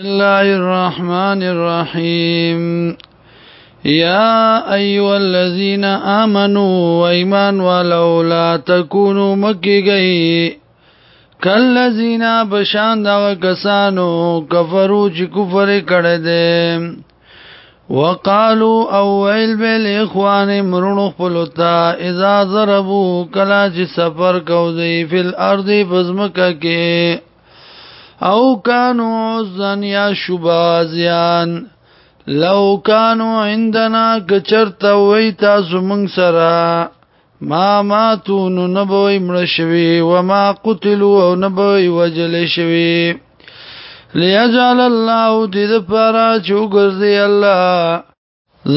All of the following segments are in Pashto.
الله الرحمن الرحيم يا ايها الذين امنوا وايمان ولو لا تكونوا مكيغي کلذینا بشان دا کسانو کفرو چې کفر کړه دې وقالو او ويل بل اخوان مرونو خپلتا اذا ضربو کلا چې سفر کو دی فل ارض بزمکه کې او کانو زن یا شبازیان لو کانو عندنا کچرت وی تاسو منگ سرا ما ماتو نو نبوی مرشوی وما قتلو او نبوی وجل شوی لیجعل الله دید پارا چو گرزی اللہ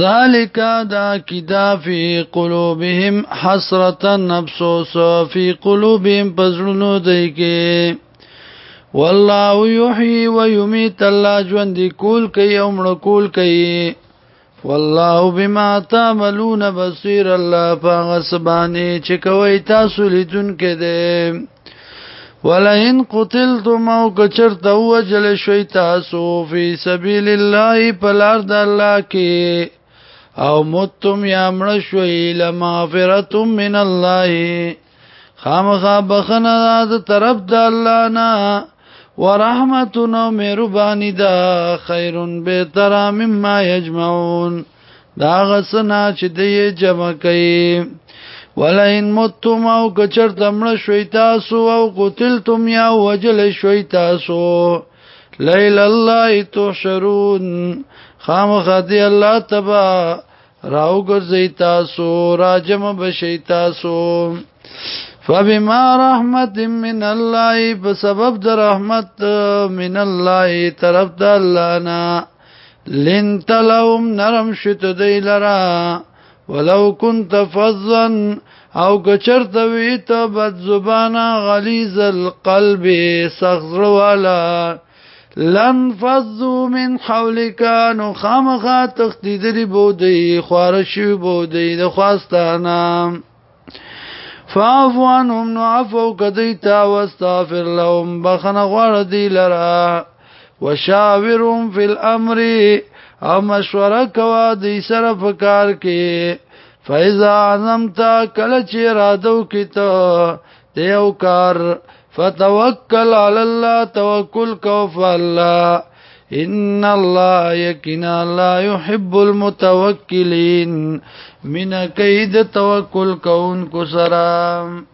ذالک دا کدا فی قلوبهم حسرتا نفسوسا فی قلوبهم پزرنو دیکی والله یحیی و یمیت الله ژوند کول کوي او مړ کول کوي والله بما تعملون بصیر الله پاغه سبانه چې کوي تاسو لیدون کې ده ولئن قتلتم او کچرت وجل شوي تاسو فی سبیل الله پلار د الله کې او متم یا مړ شوي لمغفرت من الله خامخا بخنه د طرف د الله نه ورحمتنا مهرباني دا خير بهتر مما يجمعون دا غسنا چې دې جمع کوي ولئن متم او کچر تمړ شوي تاسو او قتلتم یا وجل شوي تاسو لیل الله تحشرون خامخ دی الله تبا راو ګرځي تاسو راجم بشي تاسو فبما رحمت من الله بسبب در رحمت من الله طرف د الله نه لنت لهم نرم شت دی لرا ولو كنت فظا او کچرت وی ته بد زبانا غلیظ القلب سخر والا لن فضو من حولک نو خامخا تختیدری بودی خوارشی بودی د خواستانم فافو عنهم نعفو قديتا واستغفر لهم بخنا غردي لرا وشاورهم في الامر أما شورك وادي سرف كارك فاذا عزمتا کله چې رادو کیته دیو کار فتوکل الله توكل كوف الله ان الله یقینا الله يحب المتوکلین من کید توکل کون کو